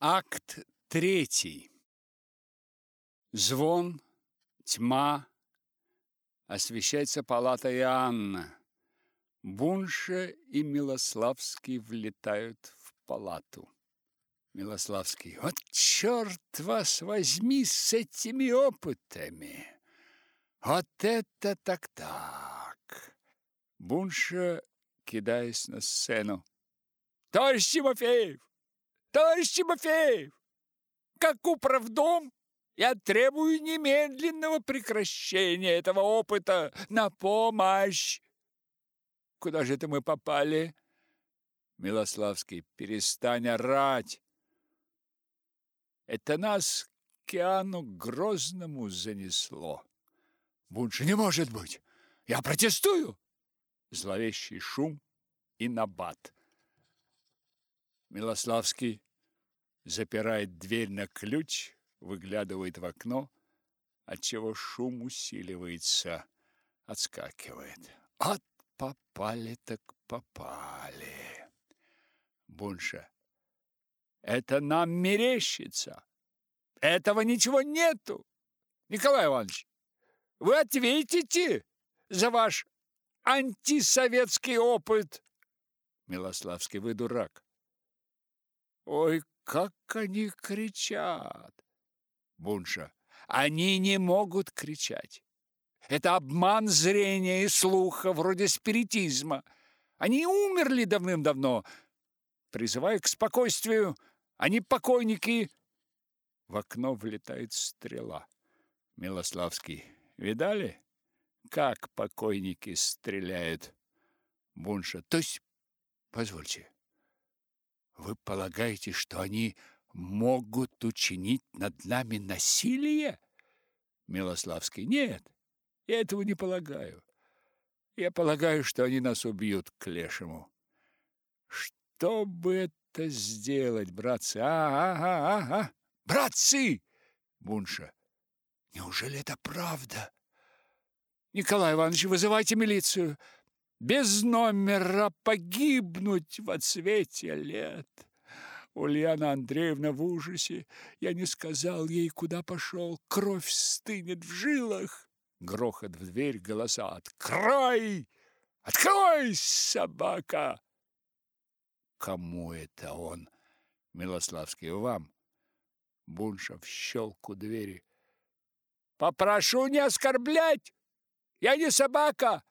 Акт третий. Звон, тьма, освещается палата Иоанна. Бунша и Милославский влетают в палату. Милославский. Вот черт вас возьми с этими опытами. Вот это так-так. Бунша, кидаясь на сцену. Товарищ Тимофеев! Товарищ Тимофеев, как управдом я требую немедленного прекращения этого опыта на помощь. Куда же это мы попали? Милославский, перестань орать. Это нас к Иоанну Грозному занесло. Бунша не может быть. Я протестую. Зловещий шум и набат. Милославский запирает дверь на ключ, выглядывает в окно, отчего шум усиливается, отскакивает. От попали так попали. Бунша. Это нам мерещится. Этого ничего нету. Николай Иванович, вы ответите за ваш антисоветский опыт. Милославский, вы дурак. Ой, как они кричат! Бунша. Они не могут кричать. Это обман зрения и слуха, вроде спиритизма. Они умерли давным-давно. Призываю к спокойствию. Они покойники. В окно влетает стрела. Милославский. Видали, как покойники стреляют? Бунша. То есть, позвольте, вы полагаете, что они могут учинить над нами насилие? Милославский. Нет, я этого не полагаю. Я полагаю, что они нас убьют к лешему. Что бы это сделать, братцы? А, ага. Братцы! Бунша. Неужели это правда? Николай Иванович, вызывайте милицию без номера погибнуть во цвете лет. Ульяна Андреевна в ужасе. Я не сказал ей, куда пошел. Кровь стынет в жилах. Грохот в дверь, голоса. «Открой! Открой, собака!» Кому это он? Милославский, вам. Бунша в щелку двери. Попрошу не оскорблять! Я не собака!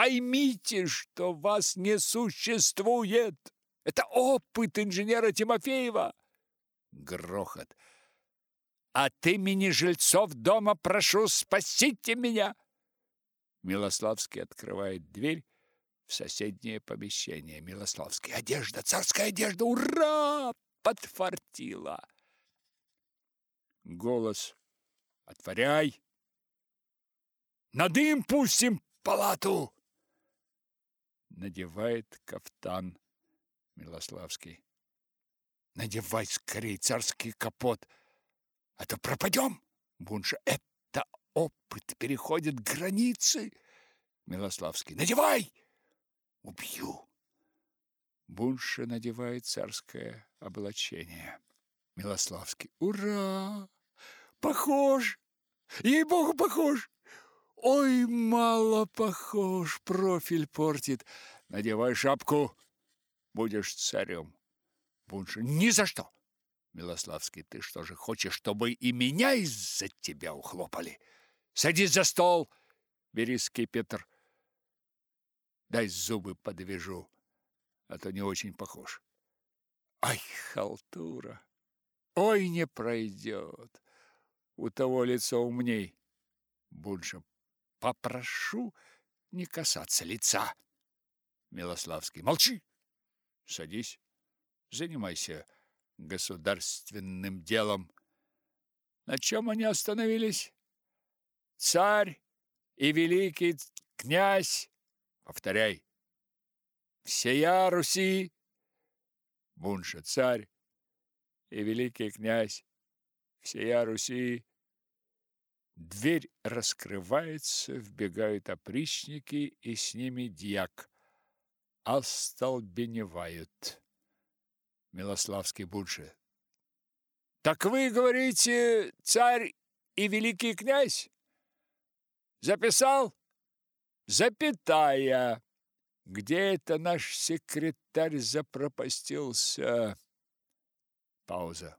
Поймите, что вас не существует. Это опыт инженера Тимофеева. Грохот. От имени жильцов дома прошу, спасите меня. Милославский открывает дверь в соседнее помещение. Милославский. Одежда, царская одежда. Ура! Подфартила. Голос. Отворяй. На дым пустим палату надевает кафтан Милославский. Надевай скорей царский капот, а то пропадем. Бунша, это опыт переходит границы. Милославский, надевай! Убью. Бунша надевает царское облачение. Милославский, ура! Похож! Ей-богу, похож! Ой, мало похож, профиль портит. Надевай шапку, будешь царем. Бунша, ни за что. Милославский, ты что же хочешь, чтобы и меня из-за тебя ухлопали? Садись за стол, бери скипетр. Дай зубы подвяжу, а то не очень похож. Ай, халтура! Ой, не пройдет. У того лицо умней. Бунша, Попрошу не касаться лица. Милославский. Молчи. Садись. Занимайся государственным делом. На чем они остановились? Царь и великий князь. Повторяй. Всея Руси. Бунша царь и великий князь. Всея Руси Дверь раскрывается, вбегают опричники, и с ними дьяк. Остолбеневают. Милославский Бунше. Так вы говорите, царь и великий князь? Записал? Запятая. Где это наш секретарь запропастился? Пауза.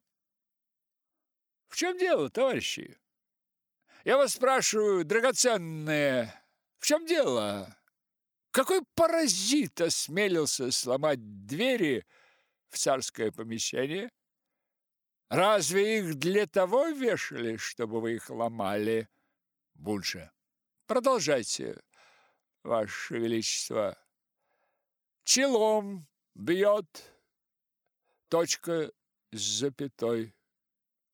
В чем дело, товарищи? Я вас спрашиваю, драгоценные, в чем дело? Какой паразит осмелился сломать двери в царское помещение? Разве их для того вешали, чтобы вы их ломали? Бунше. Продолжайте, ваше величество. Челом бьет. Точка с запятой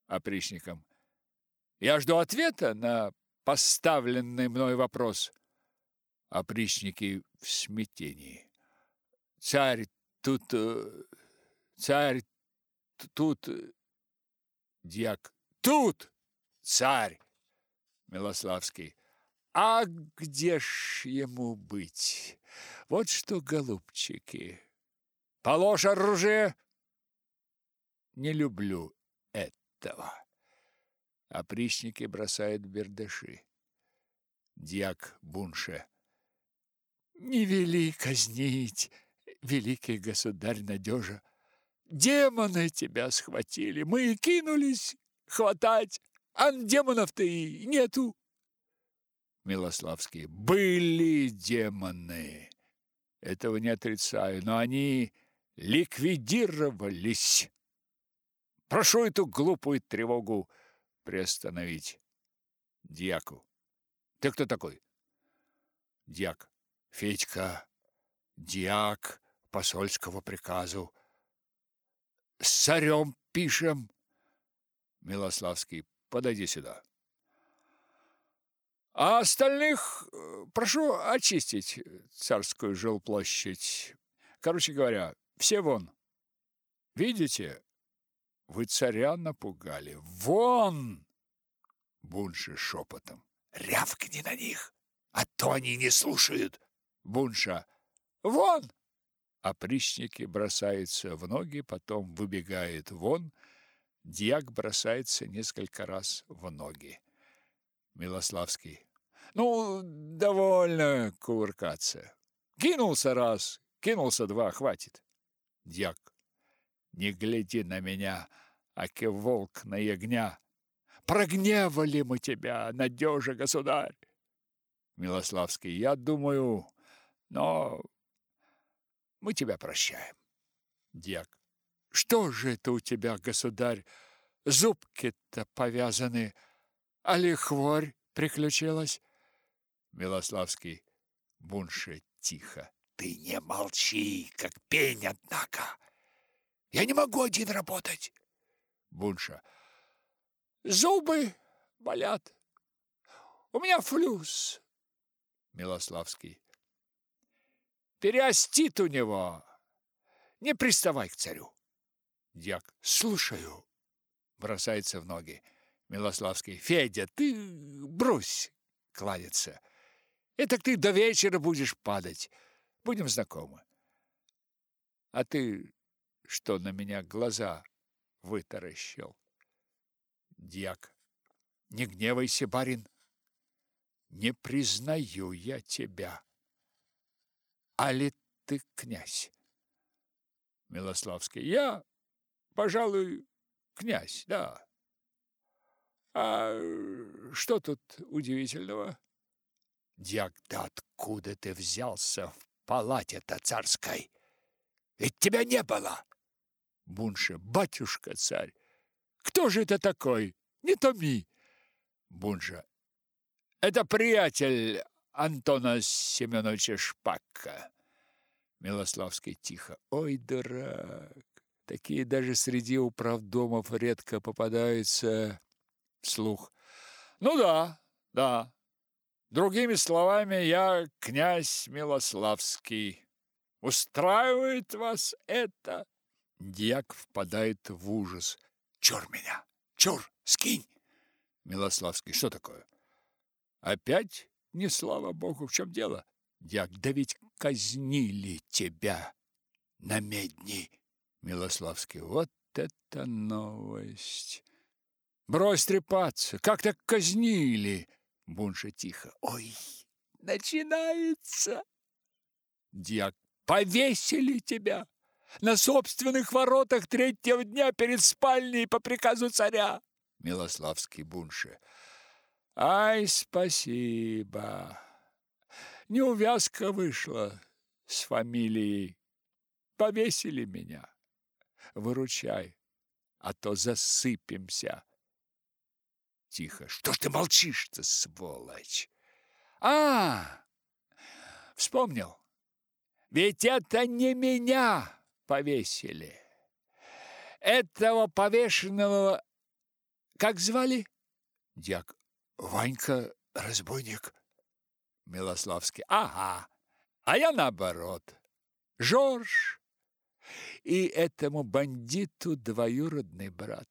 опричником. Я жду ответа на поставленный мной вопрос. Опричники в смятении. Царь тут... Э, царь тут... Э, дьяк. Тут! Царь! Милославский. А где ж ему быть? Вот что, голубчики. Положь оружие. Не люблю этого. Опричники бросают бердыши. Дьяк Бунше. Не вели казнить, великий государь Надежа. Демоны тебя схватили, мы и кинулись хватать, а демонов-то и нету. Милославский. Были демоны. Этого не отрицаю, но они ликвидировались. Прошу эту глупую тревогу приостановить. Дьяку. Ты кто такой? Дьяк. Федька. Дьяк посольского приказу. С царем пишем. Милославский. Подойди сюда. А остальных э, прошу очистить царскую жилплощадь. Короче говоря, все вон. Видите, вы царя напугали. Вон! Бунша шепотом. Рявкни на них, а то они не слушают. Бунша. Вон! Опричники бросаются в ноги, потом выбегает вон. Дьяк бросается несколько раз в ноги. Милославский. Ну, довольно кувыркаться. Кинулся раз, кинулся два, хватит. Дьяк. Не гляди на меня, аки волк на ягня. Прогневали мы тебя, надежа, государь. Милославский, я думаю, но мы тебя прощаем. Дьяк. Что же это у тебя, государь? Зубки-то повязаны, а ли хворь приключилась? Милославский. Бунше тихо. Ты не молчи, как пень, однако. Я не могу один работать. Бунша. Зубы болят. У меня флюс. Милославский. Переостит у него. Не приставай к царю. Дьяк. Слушаю. Бросается в ноги. Милославский. Федя, ты брось кланяться. Это ты до вечера будешь падать. Будем знакомы. А ты что на меня глаза вытаращил. Дьяк. Не гневайся, барин. Не признаю я тебя. А ли ты князь? Милославский. Я, пожалуй, князь, да. А что тут удивительного? Дьяк, да откуда ты взялся в палате-то царской? Ведь тебя не было. Бунша. Батюшка царь, кто же это такой? Не томи. Бунжа. Это приятель Антона Семеновича Шпака. Милославский тихо. Ой, дурак. Такие даже среди управдомов редко попадаются вслух. Ну да, да. Другими словами, я князь Милославский. Устраивает вас это? Дьяк впадает в ужас. Чур меня! Чур! Скинь! Милославский. Что такое? Опять не слава богу, в чем дело? Дьяк. Да ведь казнили тебя на медни. Милославский. Вот это новость! Брось трепаться! Как так казнили? Бунша тихо. Ой, начинается! Дьяк. Повесили тебя! На собственных воротах третьего дня перед спальней по приказу царя. Милославский Бунше. Ай, спасибо. Неувязка вышла с фамилией. Повесили меня. Выручай, а то засыпемся. Тихо. Что ж ты молчишь-то, сволочь? А, вспомнил. Ведь это не меня повесили. Этого повешенного как звали? Дьяк. Ванька разбойник. Милославский. Ага. А я наоборот. Жорж. И этому бандиту двоюродный брат.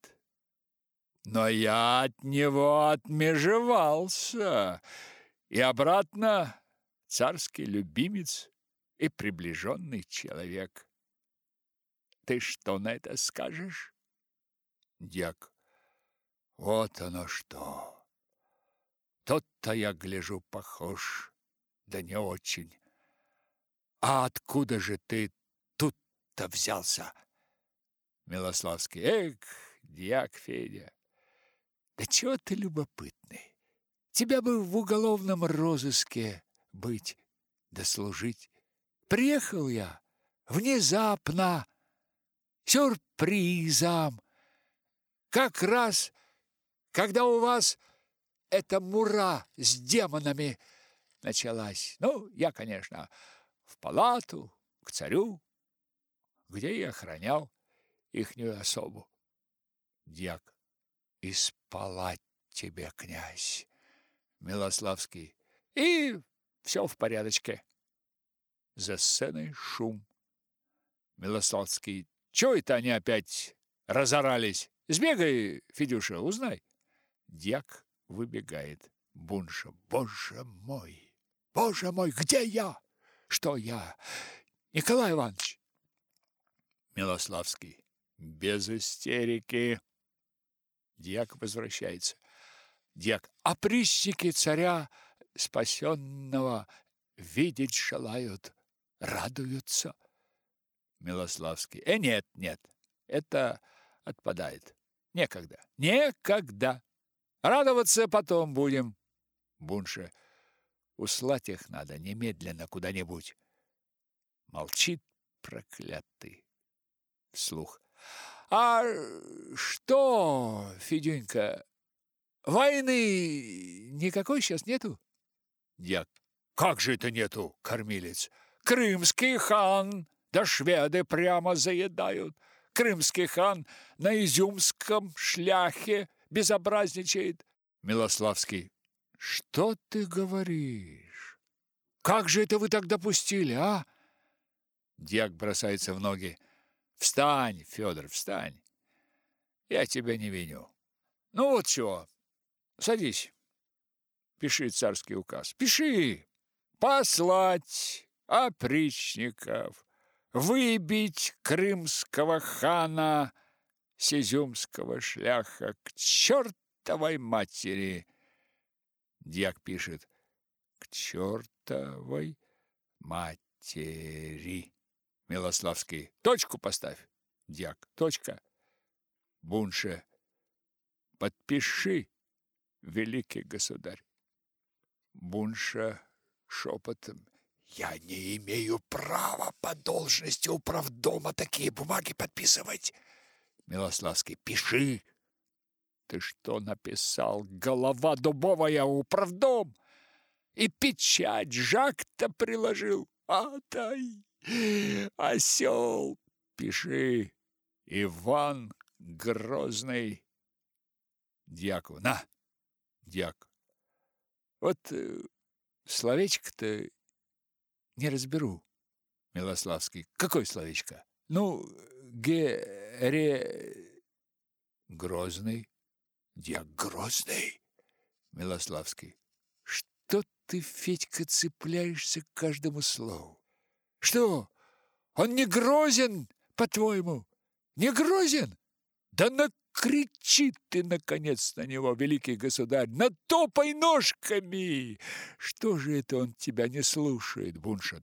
Но я от него отмежевался. И обратно царский любимец и приближенный человек. Ты что на это скажешь? Дьяк. Вот оно что. Тот-то я гляжу похож, да не очень. А откуда же ты тут-то взялся? Милославский. Эх, дьяк Федя, да чего ты любопытный? Тебя бы в уголовном розыске быть, да служить. Приехал я внезапно, сюрпризом. Как раз когда у вас эта мура с демонами началась. Ну, я, конечно, в палату к царю, где и охранял ихнюю особу. Дьяк. И спалать тебе, князь. Милославский. И все в порядочке. За сценой шум. Милославский. Чего это они опять разорались? Сбегай, Федюша, узнай. Дьяк выбегает. Бунша. Боже мой! Боже мой, где я? Что я? Николай Иванович! Милославский. Без истерики. Дьяк возвращается. Дьяк. Опричники царя спасенного видеть желают, радуются. Милославский. Э, нет, нет, это отпадает. Некогда. Некогда. Радоваться потом будем. Бунше. Услать их надо немедленно куда-нибудь. Молчит проклятый. Вслух. А что, Федюнька, войны никакой сейчас нету? Дьяк. Как же это нету, кормилец? Крымский хан, да шведы прямо заедают. Крымский хан на изюмском шляхе безобразничает. Милославский. Что ты говоришь? Как же это вы так допустили, а? Дьяк бросается в ноги. Встань, Федор, встань. Я тебя не виню. Ну вот чего. Садись. Пиши царский указ. Пиши. Послать опричников, выбить крымского хана с изюмского шляха к чертовой матери. Дьяк пишет к чертовой матери. Милославский. Точку поставь. Дьяк. Точка. Бунше. Подпиши, великий государь. Бунша шепотом. Я не имею права по должности управдома такие бумаги подписывать. Милославский. Пиши. Ты что написал? Голова дубовая, управдом. И печать Жак-то приложил. А, дай. Осел. Пиши. Иван Грозный. Дьяку. На. Дьяк. Вот э, словечко-то не разберу. Милославский. Какое словечко? Ну, Гере... Грозный? Дьяк Грозный? Милославский. Что ты, Федька, цепляешься к каждому слову? Что, он не грозен, по-твоему? Не грозен? Да накричи ты, наконец, на него, великий государь, натопай ножками! Что же это он тебя не слушает, Бунша?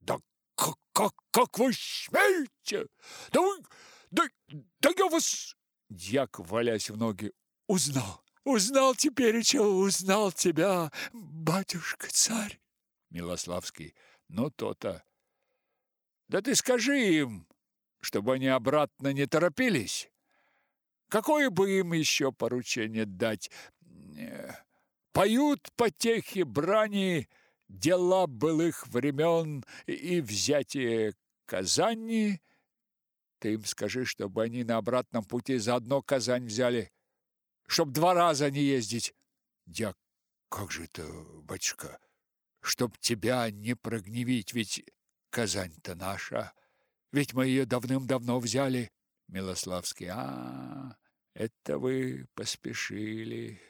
Да как, как, как вы смеете? Да вы, да, да я вас... Дьяк, валясь в ноги, узнал. Узнал теперь, что узнал тебя, батюшка-царь. Милославский, ну то-то. Да ты скажи им, чтобы они обратно не торопились. Какое бы им еще поручение дать? Поют потехи брани дела былых времен и взятие Казани. Ты им скажи, чтобы они на обратном пути заодно Казань взяли, чтоб два раза не ездить. Дяк, как же это, батюшка, чтоб тебя не прогневить, ведь Казань-то наша, ведь мы ее давным-давно взяли. Милославский, а, это вы поспешили.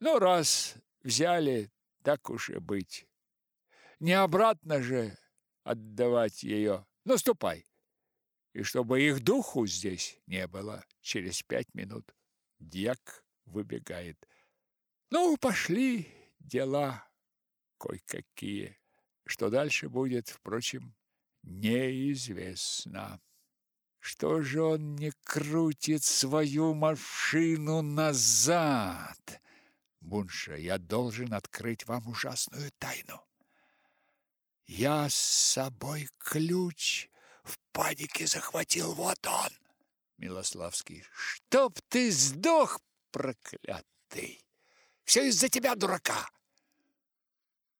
Ну, раз взяли, так уж и быть. Не обратно же отдавать ее. Ну, ступай. И чтобы их духу здесь не было через пять минут. Дьяк выбегает. Ну, пошли дела кое-какие. Что дальше будет, впрочем, неизвестно. Что же он не крутит свою машину назад? Бунша, я должен открыть вам ужасную тайну. Я с собой ключ в панике захватил, вот он. Милославский, чтоб ты сдох, проклятый! Все из-за тебя, дурака!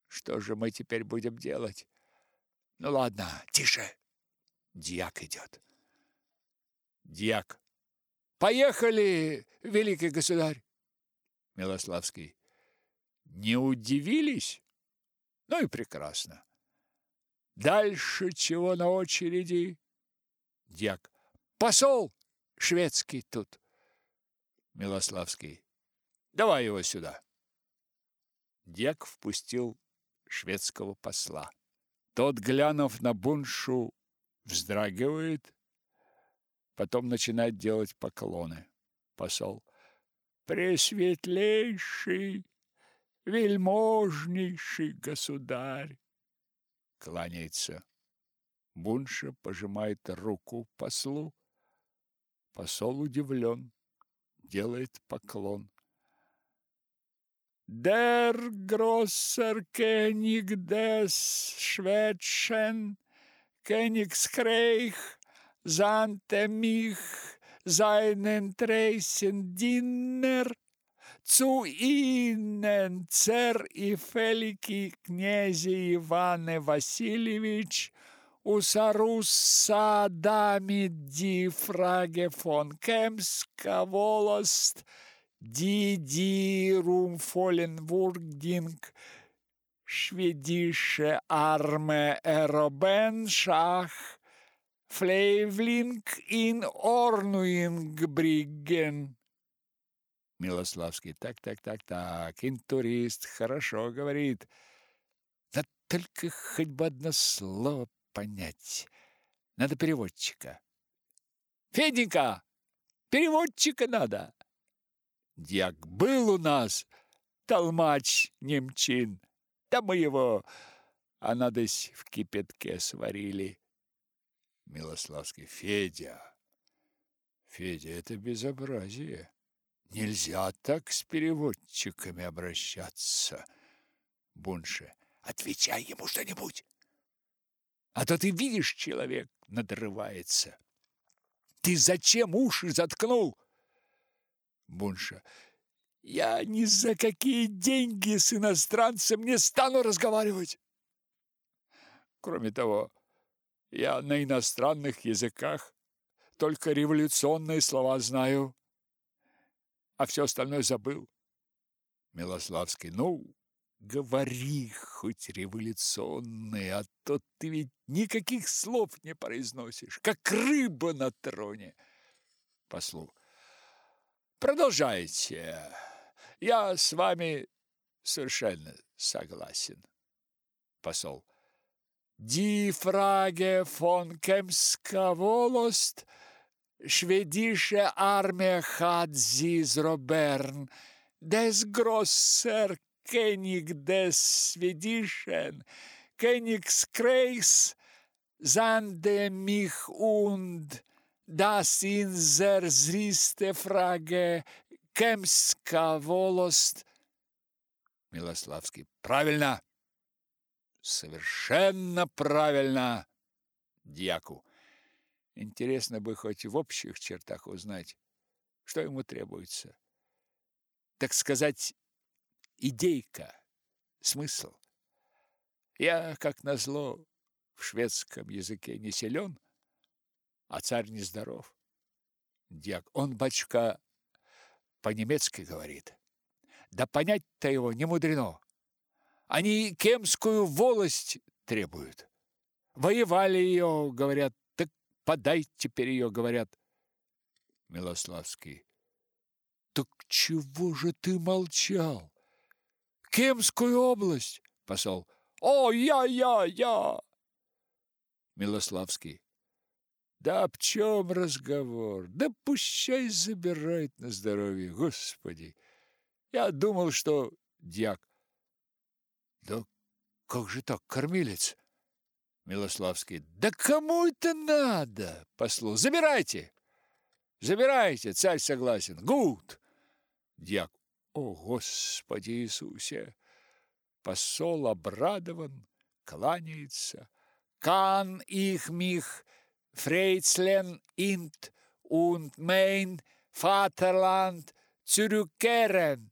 Что же мы теперь будем делать? Ну ладно, тише. Дьяк идет. Дьяк. Поехали, великий государь. Милославский. Не удивились? Ну и прекрасно. Дальше чего на очереди? Дьяк. Посол шведский тут. Милославский. Давай его сюда. Дьяк впустил шведского посла. Тот, глянув на Буншу, вздрагивает, потом начинает делать поклоны. Посол. Пресветлейший, вельможнейший государь. Кланяется. Бунша пожимает руку послу. Посол удивлен, делает поклон. Der grosser König des Schwedschen Königreich sandte mich seinen Treisen Diener zu Ihnen, Zer и великий князе Иване Васильевич, Усаруса дами ди фраге фон Кемска волост, Диди Румфоленвургинг, Шведише Арме Эробеншах, Флейвлинг ин Орнуингбригген. Милославский. Так, так, так, так. Интурист. Хорошо говорит. Да только хоть бы одно слово понять. Надо переводчика. Феденька, переводчика надо. Дьяк был у нас толмач немчин. Да мы его, а надось в кипятке сварили. Милославский. Федя, Федя, это безобразие. Нельзя так с переводчиками обращаться. Бунше. Отвечай ему что-нибудь. А то ты видишь, человек надрывается. Ты зачем уши заткнул? Бунша. Я ни за какие деньги с иностранцем не стану разговаривать. Кроме того, я на иностранных языках только революционные слова знаю, а все остальное забыл. Милославский. Ну, говори хоть революционные, а то ты ведь никаких слов не произносишь, как рыба на троне. Послу. Продолжайте. Я с вами совершенно согласен. Посол. Ди фраге фон Кемска волост Schwedische Armee hat sie zerobern. Des grosser König des Schwedischen Königskreichs sandte mich und das in der zriste Frage Кемська волость. Милославский. Правильно. Совершенно правильно. Дьяку. Интересно бы хоть в общих чертах узнать, что ему требуется. Так сказать, идейка, смысл. Я, как назло, в шведском языке не силен, а царь нездоров. Дьяк, он, бачка, по-немецки говорит. Да понять-то его не мудрено. Они кемскую волость требуют. Воевали ее, говорят, так подай теперь ее, говорят. Милославский. Так чего же ты молчал? Кемскую область, посол. О, я, я, я. Милославский. Да об чем разговор? Да пущай забирает на здоровье, Господи! Я думал, что дьяк. Да как же так, кормилец? Милославский. Да кому это надо? Послу. Забирайте. Забирайте, царь согласен. Гуд. Дьяк. О, Господи Иисусе! Посол обрадован, кланяется. Кан их мих Фрейцлен инт und mein Vaterland zurückkehren.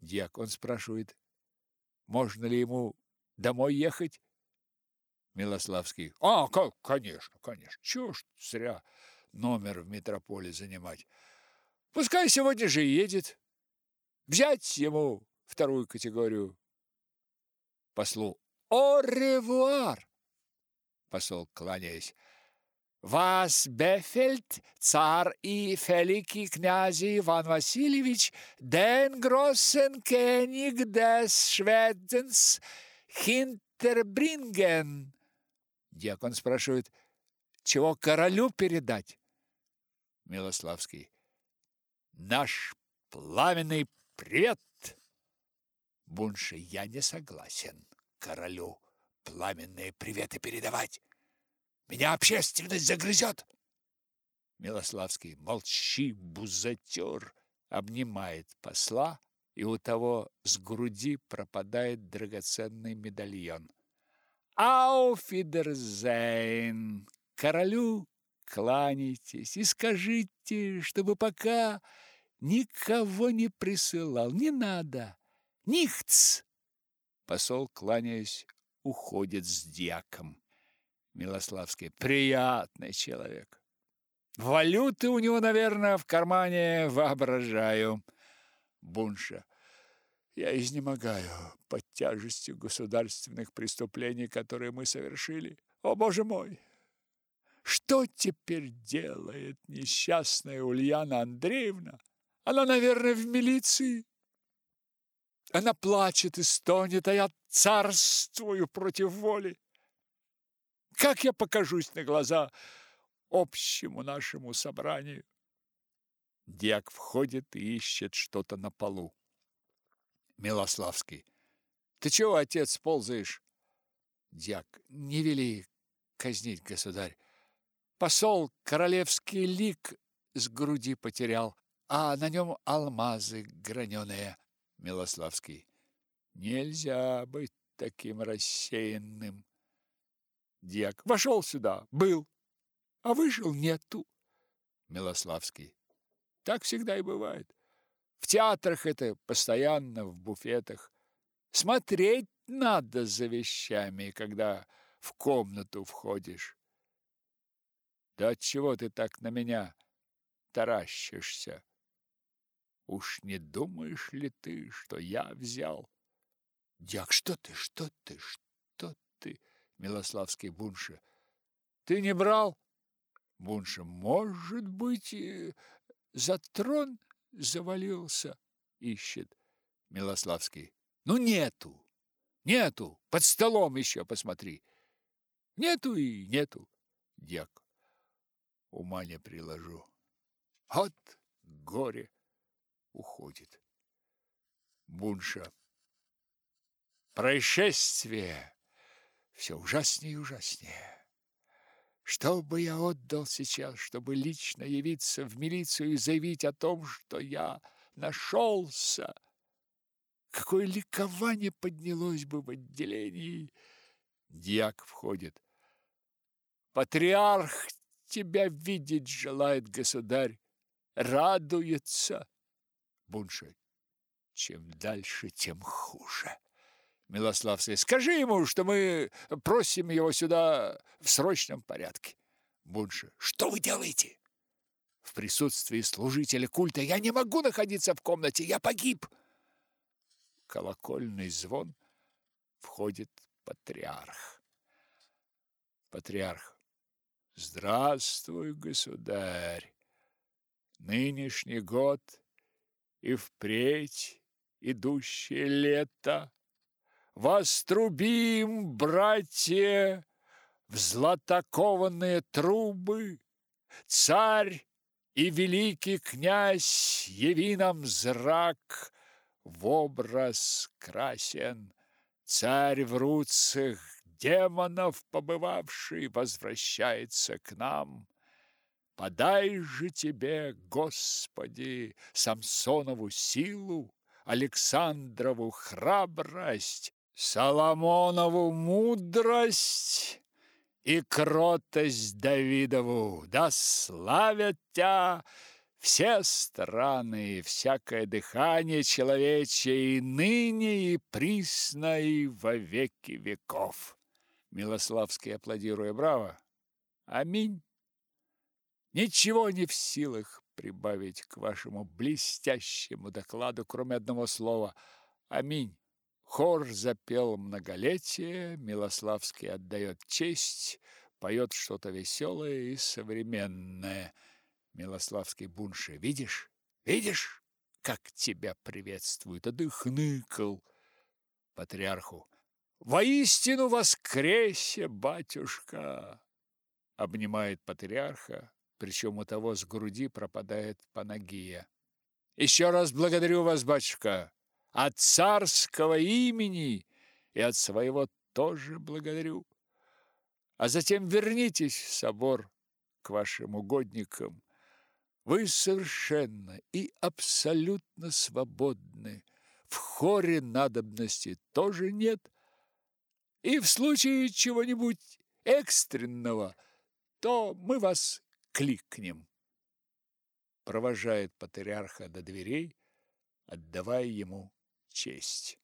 Дьяк, он спрашивает, можно ли ему домой ехать? Милославский. А, как, конечно, конечно. Чего ж зря номер в метрополе занимать. Пускай сегодня же едет. Взять ему вторую категорию. Послу. О ревуар! Посол, кланяясь. Вас бефельт, цар и великий князь Иван Васильевич, den großen König des Schwedens Hinterbringen. Дьякон спрашивает, чего королю передать? Милославский. Наш пламенный привет. Бунши, я не согласен королю пламенные приветы передавать. Меня общественность загрызет. Милославский, молчи, бузатер, обнимает посла, и у того с груди пропадает драгоценный медальон. Ауфидерзейн! Королю кланяйтесь и скажите, чтобы пока никого не присылал, не надо. Нихц! Посол, кланяясь, уходит с дьяком. Милославский. Приятный человек. Валюты у него, наверное, в кармане, воображаю. Бунша. Я изнемогаю под тяжестью государственных преступлений, которые мы совершили. О, Боже мой! Что теперь делает несчастная Ульяна Андреевна? Она, наверное, в милиции. Она плачет и стонет, а я царствую против воли. Как я покажусь на глаза общему нашему собранию? Дьяк входит и ищет что-то на полу. Милославский. Ты чего, отец, ползаешь? Дьяк. Не вели казнить, государь. Посол королевский лик с груди потерял, а на нем алмазы граненые. Милославский. Нельзя быть таким рассеянным. Дьяк вошел сюда, был, а вышел нету. Милославский. Так всегда и бывает. В театрах это постоянно, в буфетах. Смотреть надо за вещами, когда в комнату входишь. Да от чего ты так на меня таращишься? Уж не думаешь ли ты, что я взял? Дьяк, что ты, что ты, что? Милославский Бунша. Ты не брал? Бунша. Может быть, за трон завалился? Ищет. Милославский. Ну, нету. Нету. Под столом еще посмотри. Нету и нету. Дьяк. ума не приложу. Вот горе уходит. Бунша. Происшествие все ужаснее и ужаснее. Что бы я отдал сейчас, чтобы лично явиться в милицию и заявить о том, что я нашелся? Какое ликование поднялось бы в отделении! Дьяк входит. Патриарх тебя видеть желает, государь, радуется. Бунша. Чем дальше, тем хуже. Милославская. Скажи ему, что мы просим его сюда в срочном порядке. Бунша. Что вы делаете? В присутствии служителя культа я не могу находиться в комнате, я погиб. Колокольный звон. Входит патриарх. Патриарх. Здравствуй, государь. Нынешний год и впредь идущее лето Вострубим, братья, в златокованные трубы, Царь и великий князь, яви нам зрак, В образ красен. Царь в руцах демонов побывавший Возвращается к нам. Подай же тебе, Господи, Самсонову силу, Александрову храбрость, Соломонову мудрость и кротость Давидову. Да славят тебя все страны, всякое дыхание человечье, и ныне, и присно, и во веки веков. Милославский, аплодируя браво. Аминь. Ничего не в силах прибавить к вашему блестящему докладу, кроме одного слова «Аминь». Хор запел многолетие, Милославский отдает честь, поет что-то веселое и современное. Милославский Бунше, видишь, видишь, как тебя приветствует, а ты хныкал. Патриарху, воистину воскресе, батюшка! Обнимает патриарха, причем у того с груди пропадает панагия. Еще раз благодарю вас, батюшка, от царского имени и от своего тоже благодарю. А затем вернитесь в собор к вашим угодникам. Вы совершенно и абсолютно свободны. В хоре надобности тоже нет. И в случае чего-нибудь экстренного, то мы вас кликнем. Провожает патриарха до дверей, отдавая ему честь.